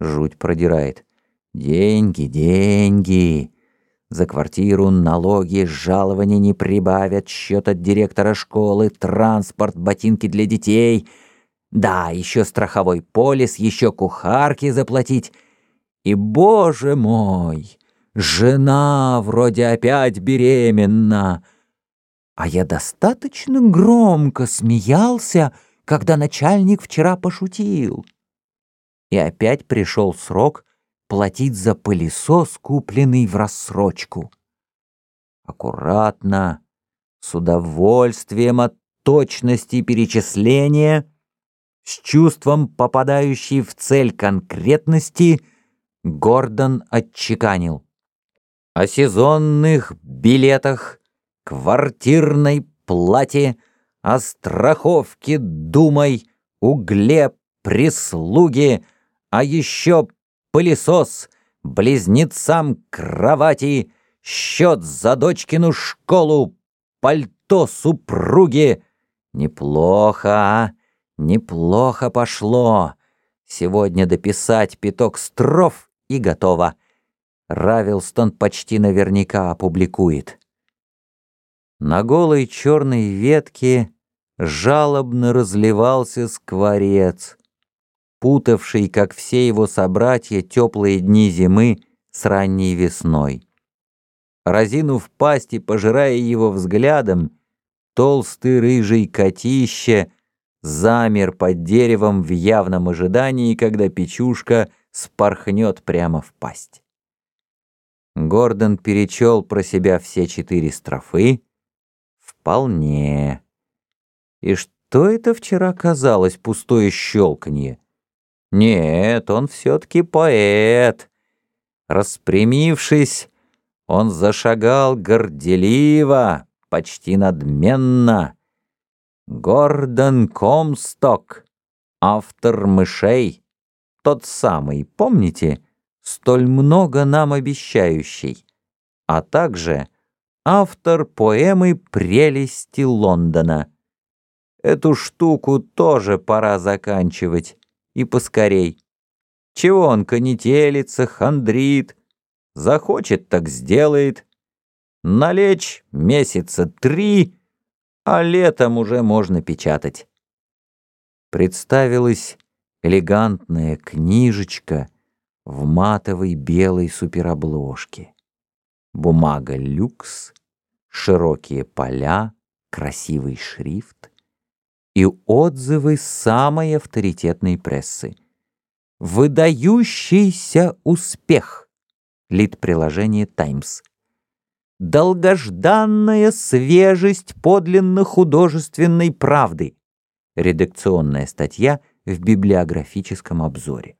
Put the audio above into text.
Жуть продирает. Деньги, деньги. За квартиру налоги, жалования не прибавят, счет от директора школы, транспорт, ботинки для детей. Да, еще страховой полис, еще кухарки заплатить. И, боже мой, жена вроде опять беременна. А я достаточно громко смеялся, когда начальник вчера пошутил. И опять пришел срок платить за пылесос, купленный в рассрочку. Аккуратно, с удовольствием от точности перечисления, с чувством попадающей в цель конкретности, Гордон отчеканил. О сезонных билетах, квартирной плате, о страховке думай, угле, прислуге, а еще пылесос, близнецам кровати, счет за дочкину школу, пальто супруги. Неплохо, а? Неплохо пошло. Сегодня дописать пяток строф и готово. Равилстон почти наверняка опубликует. На голой черной ветке жалобно разливался скворец путавший, как все его собратья, теплые дни зимы с ранней весной. Разинув пасть и пожирая его взглядом, толстый рыжий котище замер под деревом в явном ожидании, когда печушка спорхнет прямо в пасть. Гордон перечел про себя все четыре строфы. Вполне. И что это вчера казалось пустое щелканье? Нет, он все-таки поэт. Распрямившись, он зашагал горделиво, почти надменно. Гордон Комсток, автор «Мышей», тот самый, помните, столь много нам обещающий, а также автор поэмы «Прелести Лондона». Эту штуку тоже пора заканчивать и поскорей. Чего он конетелится, хандрит, захочет, так сделает. Налечь месяца три, а летом уже можно печатать. Представилась элегантная книжечка в матовой белой суперобложке. Бумага люкс, широкие поля, красивый шрифт и отзывы самой авторитетной прессы. Выдающийся успех. Лид-приложение «Таймс». Долгожданная свежесть подлинно художественной правды. Редакционная статья в библиографическом обзоре.